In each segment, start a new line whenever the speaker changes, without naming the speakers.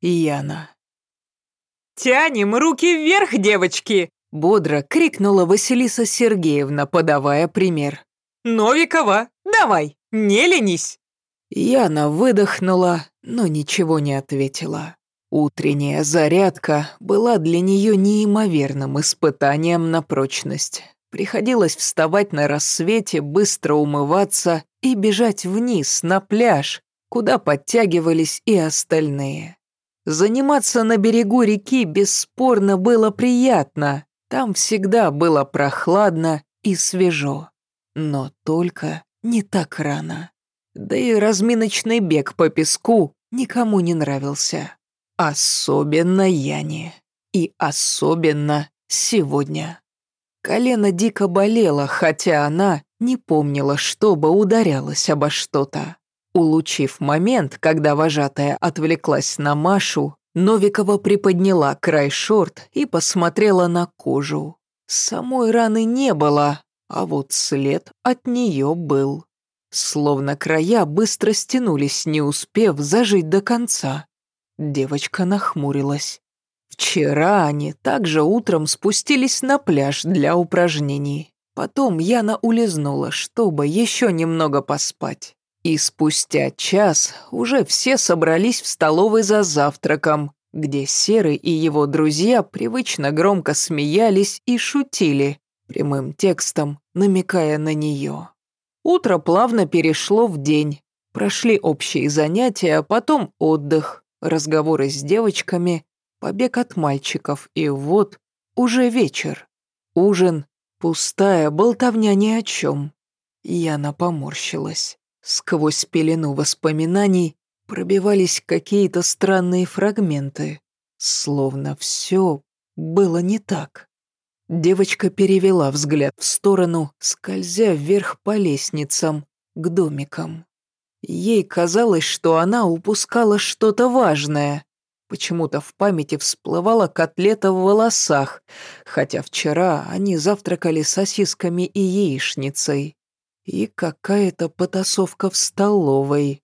Яна.
«Тянем руки вверх, девочки!»
— бодро крикнула Василиса Сергеевна, подавая пример.
«Новикова, давай, не ленись!»
Яна выдохнула, но ничего не ответила. Утренняя зарядка была для нее неимоверным испытанием на прочность. Приходилось вставать на рассвете, быстро умываться и бежать вниз, на пляж, куда подтягивались и остальные. Заниматься на берегу реки бесспорно было приятно, там всегда было прохладно и свежо. Но только не так рано. Да и разминочный бег по песку никому не нравился. Особенно Яне. И особенно сегодня. Колено дико болело, хотя она не помнила, чтобы ударялась обо что-то. Улучив момент, когда вожатая отвлеклась на Машу, Новикова приподняла край шорт и посмотрела на кожу. Самой раны не было, а вот след от нее был. Словно края быстро стянулись, не успев зажить до конца. Девочка нахмурилась. Вчера они также утром спустились на пляж для упражнений. Потом Яна улизнула, чтобы еще немного поспать. И спустя час уже все собрались в столовой за завтраком, где Серый и его друзья привычно громко смеялись и шутили, прямым текстом намекая на нее. Утро плавно перешло в день. Прошли общие занятия, потом отдых, разговоры с девочками, побег от мальчиков, и вот уже вечер. Ужин, пустая болтовня ни о чем. Яна поморщилась. Сквозь пелену воспоминаний пробивались какие-то странные фрагменты, словно все было не так. Девочка перевела взгляд в сторону, скользя вверх по лестницам, к домикам. Ей казалось, что она упускала что-то важное. Почему-то в памяти всплывала котлета в волосах, хотя вчера они завтракали сосисками и яичницей. И какая-то потасовка в столовой.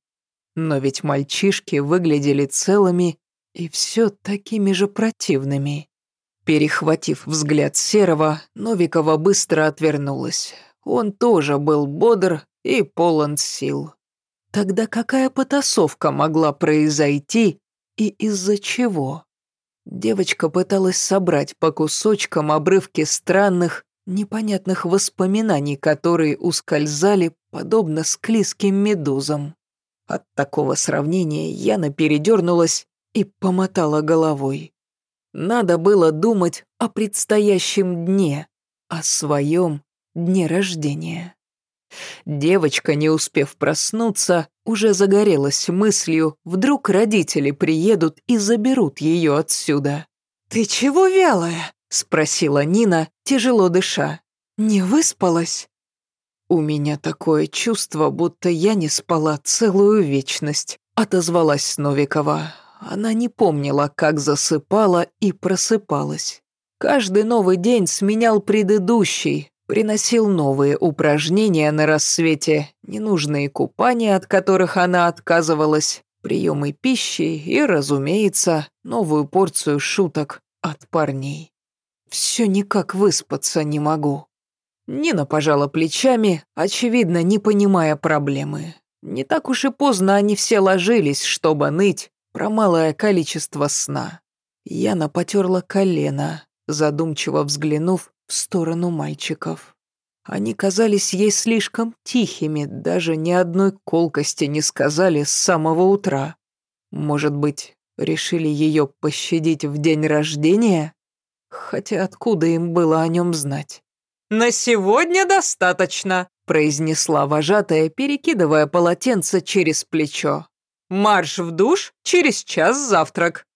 Но ведь мальчишки выглядели целыми и все такими же противными. Перехватив взгляд Серого, Новикова быстро отвернулась. Он тоже был бодр и полон сил. Тогда какая потасовка могла произойти и из-за чего? Девочка пыталась собрать по кусочкам обрывки странных, непонятных воспоминаний, которые ускользали, подобно склизким медузам. От такого сравнения Яна передернулась и помотала головой. Надо было думать о предстоящем дне, о своем дне рождения. Девочка, не успев проснуться, уже загорелась мыслью, вдруг родители приедут и заберут ее отсюда.
«Ты чего вялая?» – спросила Нина, тяжело дыша. «Не выспалась?»
«У меня такое чувство, будто я не спала целую вечность», – отозвалась Новикова. Она не помнила, как засыпала и просыпалась. Каждый новый день сменял предыдущий, приносил новые упражнения на рассвете, ненужные купания, от которых она отказывалась, приемы пищи и, разумеется, новую порцию шуток от парней. Все никак выспаться не могу. Нина пожала плечами, очевидно, не понимая проблемы. Не так уж и поздно они все ложились, чтобы ныть, про малое количество сна. Яна потерла колено, задумчиво взглянув в сторону мальчиков. Они казались ей слишком тихими, даже ни одной колкости не сказали с самого утра. Может быть, решили ее пощадить в день рождения? Хотя откуда им было о нем знать?
«На сегодня достаточно», — произнесла вожатая, перекидывая полотенце через плечо. Марш в душ, через час завтрак».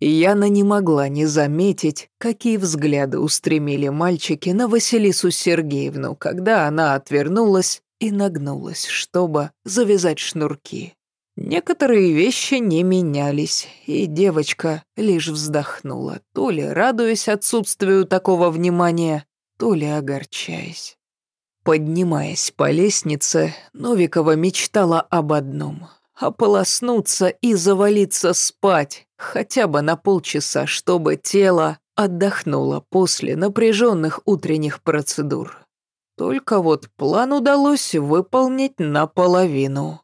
Яна не могла не заметить, какие взгляды устремили мальчики на Василису Сергеевну, когда она отвернулась и нагнулась, чтобы завязать шнурки. Некоторые вещи не менялись, и девочка лишь вздохнула, то ли радуясь отсутствию такого внимания, то ли огорчаясь. Поднимаясь по лестнице, Новикова мечтала об одном ополоснуться и завалиться спать, хотя бы на полчаса, чтобы тело отдохнуло после напряженных утренних процедур. Только вот план удалось выполнить наполовину.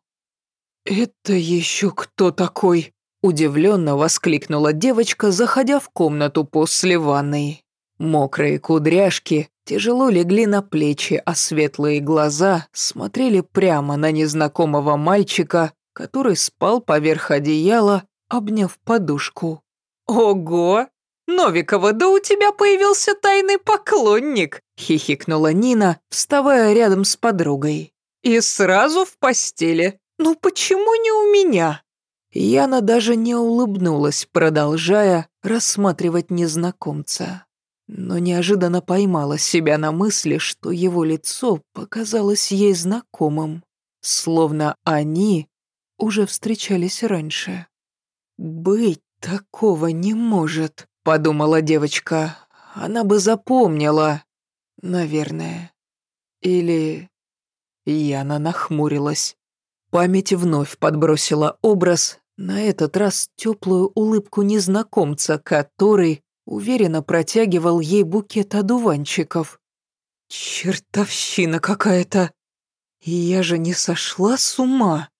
«Это еще кто такой?» – удивленно воскликнула девочка, заходя в комнату после ванной. Мокрые кудряшки тяжело легли на плечи, а светлые глаза смотрели прямо на незнакомого мальчика, который спал поверх одеяла, обняв подушку.
«Ого! Новикова, да у тебя появился тайный поклонник!» — хихикнула Нина, вставая рядом с подругой. «И сразу в постели. Ну почему не у меня?»
Яна даже не улыбнулась, продолжая рассматривать незнакомца. Но неожиданно поймала себя на мысли, что его лицо показалось ей знакомым, словно они уже встречались раньше. «Быть такого не может», — подумала девочка. «Она бы запомнила, наверное. Или...» Яна нахмурилась. Память вновь подбросила образ, на этот раз теплую улыбку незнакомца, который уверенно протягивал ей букет одуванчиков. «Чертовщина какая-то! Я же не сошла с ума!»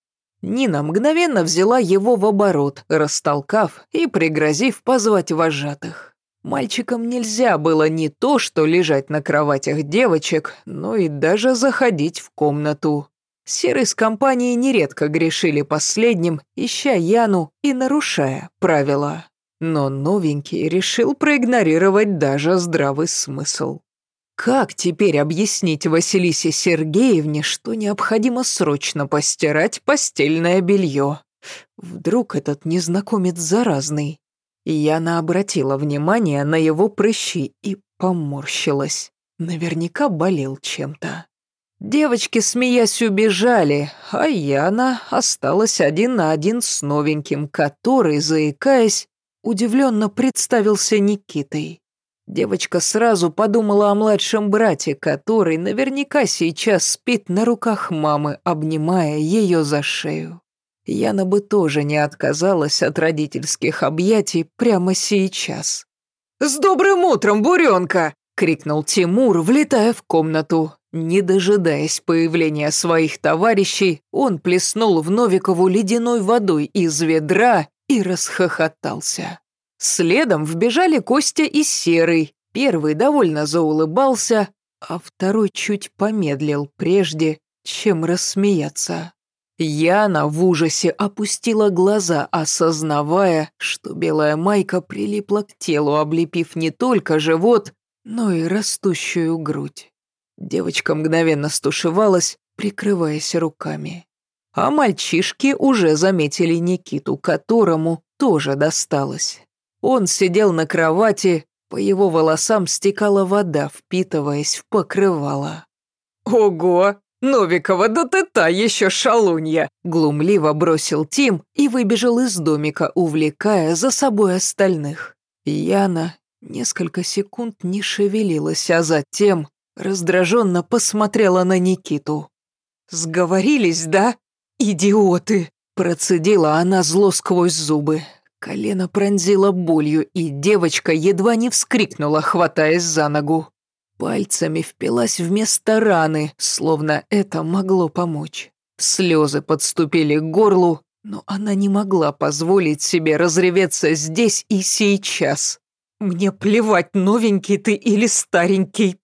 Нина мгновенно взяла его в оборот, растолкав и пригрозив позвать вожатых. Мальчикам нельзя было не то, что лежать на кроватях девочек, но и даже заходить в комнату. Серый с компанией нередко грешили последним, ища Яну и нарушая правила. Но новенький решил проигнорировать даже здравый смысл. Как теперь объяснить Василисе Сергеевне, что необходимо срочно постирать постельное белье? Вдруг этот незнакомец заразный? Яна обратила внимание на его прыщи и поморщилась. Наверняка болел чем-то. Девочки, смеясь, убежали, а Яна осталась один на один с новеньким, который, заикаясь, удивленно представился Никитой. Девочка сразу подумала о младшем брате, который наверняка сейчас спит на руках мамы, обнимая ее за шею. Яна бы тоже не отказалась от родительских объятий прямо сейчас.
«С добрым утром, буренка!» — крикнул Тимур, влетая в комнату.
Не дожидаясь появления своих товарищей, он плеснул в Новикову ледяной водой из ведра и расхохотался. Следом вбежали Костя и Серый. Первый довольно заулыбался, а второй чуть помедлил прежде, чем рассмеяться. Яна в ужасе опустила глаза, осознавая, что белая майка прилипла к телу, облепив не только живот, но и растущую грудь. Девочка мгновенно стушевалась, прикрываясь руками. А мальчишки уже заметили Никиту, которому тоже досталось. Он сидел на кровати, по его волосам стекала вода, впитываясь в покрывало.
«Ого! Новикова, да ты та еще шалунья!»
Глумливо бросил Тим и выбежал из домика, увлекая за собой остальных. Яна несколько секунд не шевелилась, а затем раздраженно посмотрела на Никиту.
«Сговорились, да? Идиоты!»
Процедила она зло сквозь зубы. Колено пронзило болью, и девочка едва не вскрикнула, хватаясь за ногу. Пальцами впилась вместо раны, словно это могло помочь. Слезы подступили к горлу, но она не могла позволить себе разреветься здесь и сейчас.
«Мне плевать, новенький ты или старенький.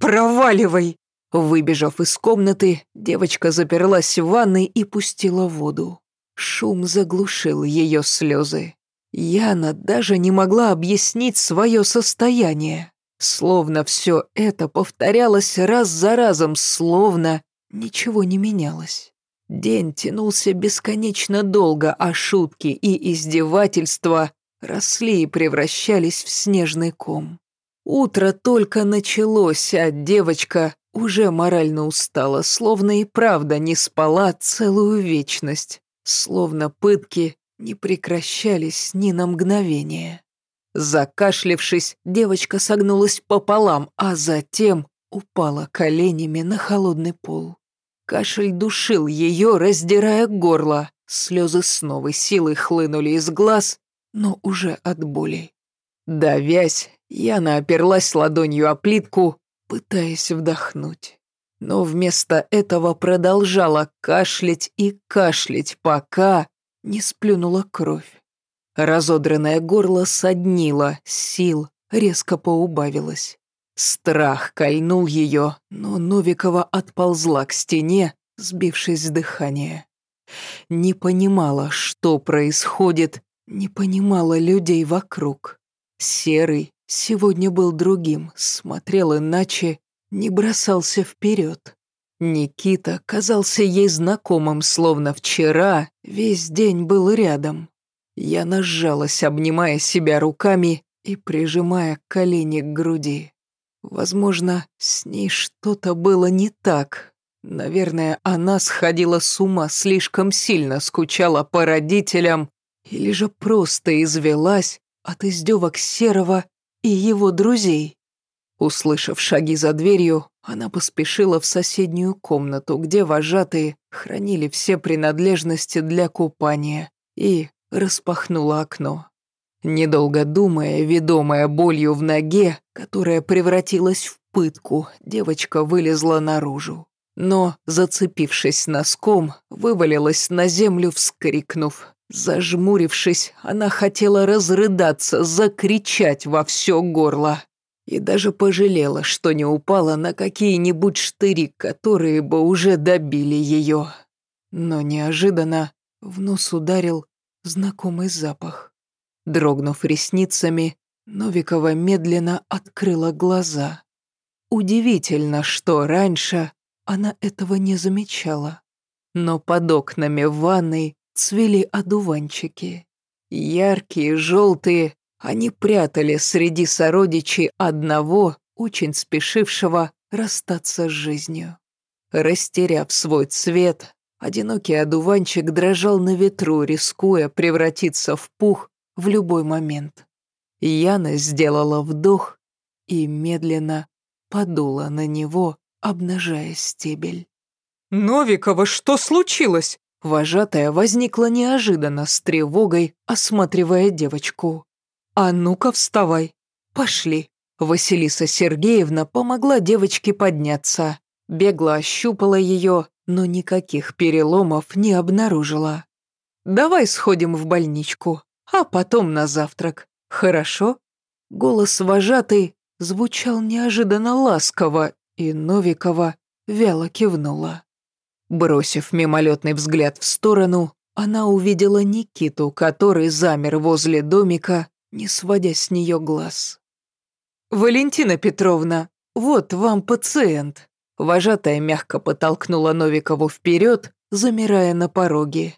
Проваливай!»
Выбежав из комнаты, девочка заперлась в ванной и пустила воду. Шум заглушил ее слезы. Яна даже не могла объяснить свое состояние. Словно все это повторялось раз за разом, словно ничего не менялось. День тянулся бесконечно долго, а шутки и издевательства росли и превращались в снежный ком. Утро только началось, а девочка уже морально устала, словно и правда не спала целую вечность, словно пытки не прекращались ни на мгновение. Закашлившись, девочка согнулась пополам, а затем упала коленями на холодный пол. Кашель душил ее, раздирая горло, Слезы с новой силой хлынули из глаз, но уже от боли. Давясь, Яна оперлась ладонью о плитку, пытаясь вдохнуть. Но вместо этого продолжала кашлять и кашлять, пока не сплюнула кровь. Разодранное горло соднило, сил резко поубавилось. Страх кольнул ее, но Новикова отползла к стене, сбившись с дыхания. Не понимала, что происходит, не понимала людей вокруг. Серый сегодня был другим, смотрел иначе, не бросался вперед. Никита казался ей знакомым, словно вчера весь день был рядом. Я нажалась, обнимая себя руками и прижимая колени к груди. Возможно, с ней что-то было не так. Наверное, она сходила с ума, слишком сильно скучала по родителям или же просто извелась от издевок Серого и его друзей. Услышав шаги за дверью, она поспешила в соседнюю комнату, где вожатые хранили все принадлежности для купания, и распахнула окно. Недолго думая, ведомая болью в ноге, которая превратилась в пытку, девочка вылезла наружу. Но, зацепившись носком, вывалилась на землю, вскрикнув. Зажмурившись, она хотела разрыдаться, закричать во все горло. И даже пожалела, что не упала на какие-нибудь штыри, которые бы уже добили ее. Но неожиданно в нос ударил знакомый запах. Дрогнув ресницами, Новикова медленно открыла глаза. Удивительно, что раньше она этого не замечала. Но под окнами ванной цвели одуванчики. Яркие, желтые, они прятали среди сородичей одного, очень спешившего расстаться с жизнью. Растеряв свой цвет, одинокий одуванчик дрожал на ветру, рискуя превратиться в пух в любой момент. Яна сделала вдох и медленно подула на него, обнажая стебель.
«Новикова, что случилось?»
Вожатая возникла неожиданно с тревогой, осматривая девочку. «А ну-ка, вставай. Пошли». Василиса Сергеевна помогла девочке подняться. Бегло ощупала ее, но никаких переломов не обнаружила. «Давай сходим в больничку, а потом на завтрак. Хорошо?» Голос вожатой звучал неожиданно ласково, и Новикова вяло кивнула. Бросив мимолетный взгляд в сторону, она увидела Никиту, который замер возле домика, не сводя с нее глаз. «Валентина Петровна, вот вам пациент». Вожатая мягко подтолкнула Новикову вперед, замирая на пороге.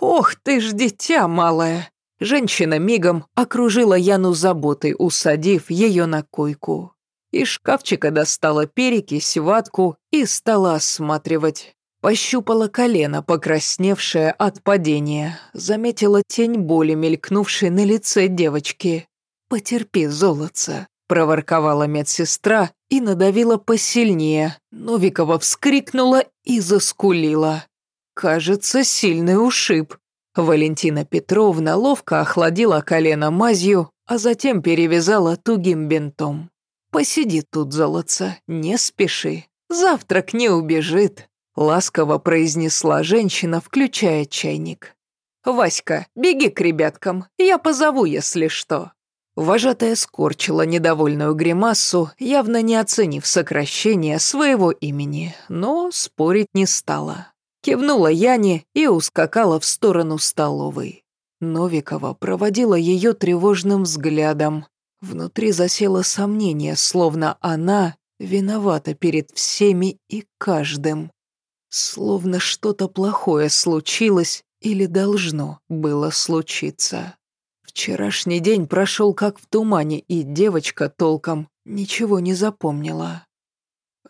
«Ох ты ж дитя малое!» Женщина мигом окружила Яну заботой, усадив ее на койку. Из шкафчика достала перекись, ватку и стала осматривать. Пощупала колено, покрасневшее от падения. Заметила тень боли, мелькнувшей на лице девочки. «Потерпи, золотце», – проворковала медсестра и надавила посильнее. Новикова вскрикнула и заскулила. «Кажется, сильный ушиб». Валентина Петровна ловко охладила колено мазью, а затем перевязала тугим бинтом. «Посиди тут, золотце, не спеши. Завтрак не убежит». Ласково произнесла женщина, включая чайник. «Васька, беги к ребяткам, я позову, если что». Вожатая скорчила недовольную гримасу, явно не оценив сокращение своего имени, но спорить не стала. Кивнула Яне и ускакала в сторону столовой. Новикова проводила ее тревожным взглядом. Внутри засело сомнение, словно она виновата перед всеми и каждым. Словно что-то плохое случилось или должно было случиться. Вчерашний день прошел как в тумане, и девочка толком ничего не запомнила.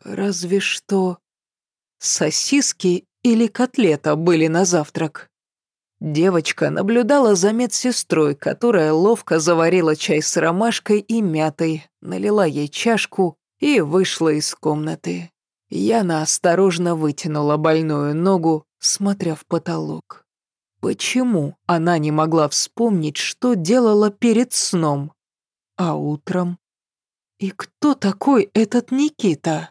Разве что сосиски или котлета были на завтрак. Девочка наблюдала за медсестрой, которая ловко заварила чай с ромашкой и мятой, налила ей чашку и вышла из комнаты. Яна осторожно вытянула больную ногу, смотря в потолок. Почему она не могла вспомнить, что делала перед сном? А утром? И кто такой этот Никита?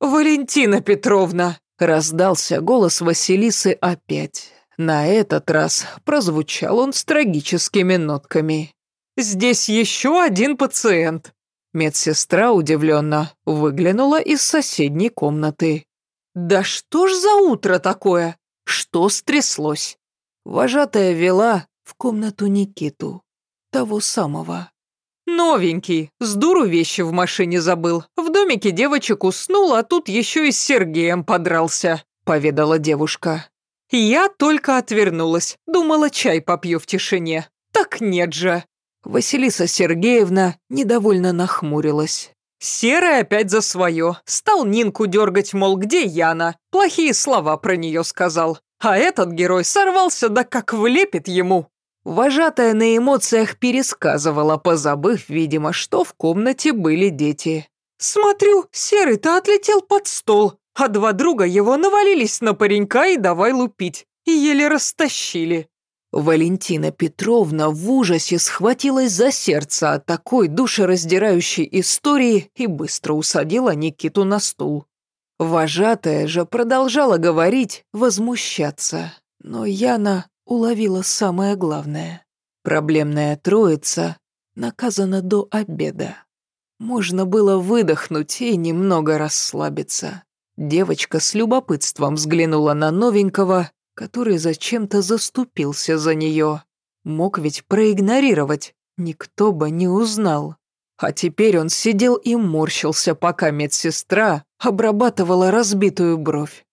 «Валентина Петровна!»
– раздался голос Василисы опять. На этот раз прозвучал он с трагическими нотками.
«Здесь еще один пациент!»
Медсестра удивленно выглянула из соседней комнаты.
«Да что ж за утро такое? Что стряслось?»
Вожатая вела в комнату Никиту, того самого.
«Новенький, с дуру вещи в машине забыл. В домике девочек уснул, а тут еще и с Сергеем подрался», — поведала девушка. Я только отвернулась, думала, чай попью в тишине. Так нет же.
Василиса Сергеевна недовольно нахмурилась.
Серый опять за свое. Стал Нинку дергать, мол, где Яна? Плохие слова про нее сказал. А этот герой сорвался, да как влепит ему.
Вожатая на эмоциях пересказывала, позабыв, видимо, что в комнате были дети.
«Смотрю, Серый-то отлетел под стол, а два друга его навалились на паренька и давай лупить. И еле растащили».
Валентина Петровна в ужасе схватилась за сердце от такой душераздирающей истории и быстро усадила Никиту на стул. Вожатая же продолжала говорить, возмущаться. Но Яна уловила самое главное. Проблемная троица наказана до обеда. Можно было выдохнуть и немного расслабиться. Девочка с любопытством взглянула на новенького, который зачем-то заступился за нее. Мог ведь проигнорировать, никто бы не узнал. А теперь он сидел и морщился, пока медсестра обрабатывала разбитую бровь.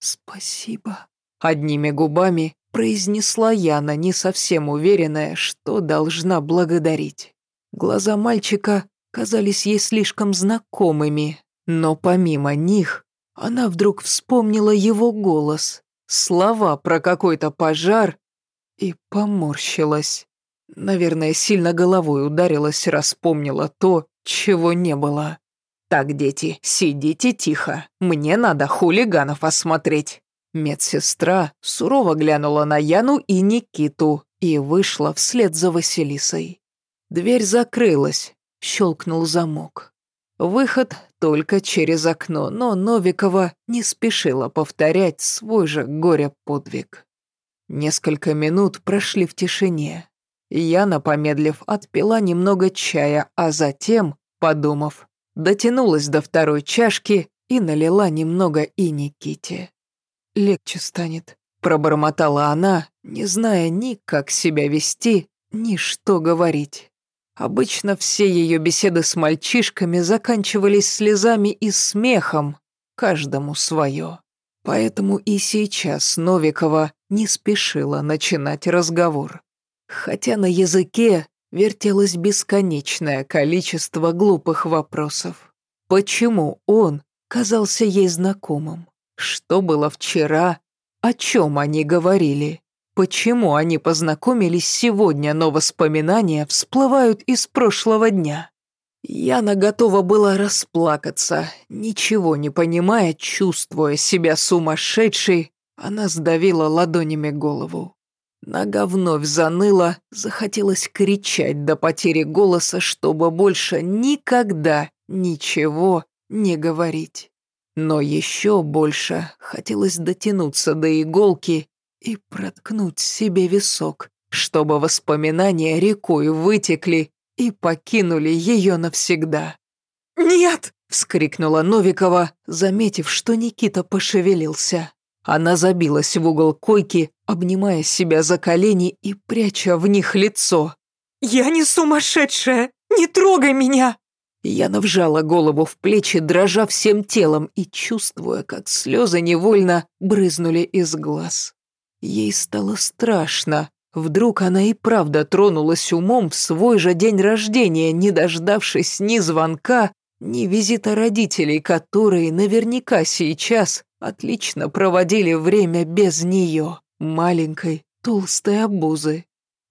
«Спасибо», — одними губами произнесла Яна, не совсем уверенная, что должна благодарить. Глаза мальчика казались ей слишком знакомыми, но помимо них она вдруг вспомнила его голос, слова про какой-то пожар и поморщилась. Наверное, сильно головой ударилась, распомнила то, чего не было. «Так, дети, сидите тихо. Мне надо хулиганов осмотреть». Медсестра сурово глянула на Яну и Никиту и вышла вслед за Василисой. Дверь закрылась, щелкнул замок. Выход только через окно, но Новикова не спешила повторять свой же горе-подвиг. Несколько минут прошли в тишине. Яна, помедлив, отпила немного чая, а затем, подумав, дотянулась до второй чашки и налила немного и Никите. «Легче станет», — пробормотала она, не зная ни как себя вести, ни что говорить. Обычно все ее беседы с мальчишками заканчивались слезами и смехом, каждому свое. Поэтому и сейчас Новикова не спешила начинать разговор. Хотя на языке вертелось бесконечное количество глупых вопросов. Почему он казался ей знакомым? Что было вчера? О чем они говорили? Почему они познакомились сегодня, но воспоминания всплывают из прошлого дня? Яна готова была расплакаться, ничего не понимая, чувствуя себя сумасшедшей, она сдавила ладонями голову. Нога вновь заныла, захотелось кричать до потери голоса, чтобы больше никогда ничего не говорить. Но еще больше хотелось дотянуться до иголки и проткнуть себе висок, чтобы воспоминания рекой вытекли и покинули ее навсегда.
«Нет!»
— вскрикнула Новикова, заметив, что Никита пошевелился. Она забилась в угол койки, обнимая себя за колени и пряча в них лицо.
«Я не сумасшедшая! Не трогай меня!»
Я вжала голову в плечи, дрожа всем телом и чувствуя, как слезы невольно брызнули из глаз. Ей стало страшно. Вдруг она и правда тронулась умом в свой же день рождения, не дождавшись ни звонка, ни визита родителей, которые наверняка сейчас отлично проводили время без нее, маленькой, толстой обузы.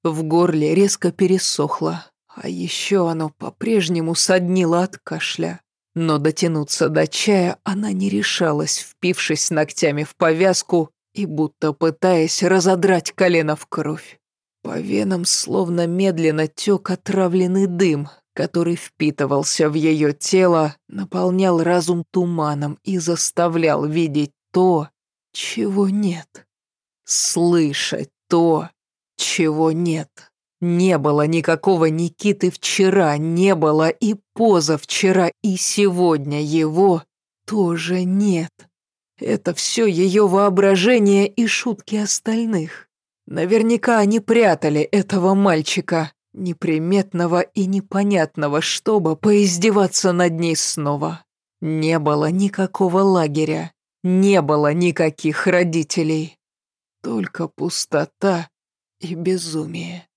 В горле резко пересохло, а еще оно по-прежнему соднило от кашля. Но дотянуться до чая она не решалась, впившись ногтями в повязку и будто пытаясь разодрать колено в кровь. По венам словно медленно тек отравленный дым, который впитывался в ее тело, наполнял разум туманом и заставлял видеть то, чего нет. Слышать то, чего нет. Не было никакого Никиты вчера, не было и позавчера, и сегодня его тоже нет. Это все ее воображение и шутки остальных. Наверняка они прятали этого мальчика, неприметного и непонятного, чтобы поиздеваться над ней снова. Не было никакого лагеря, не было никаких родителей. Только пустота и безумие.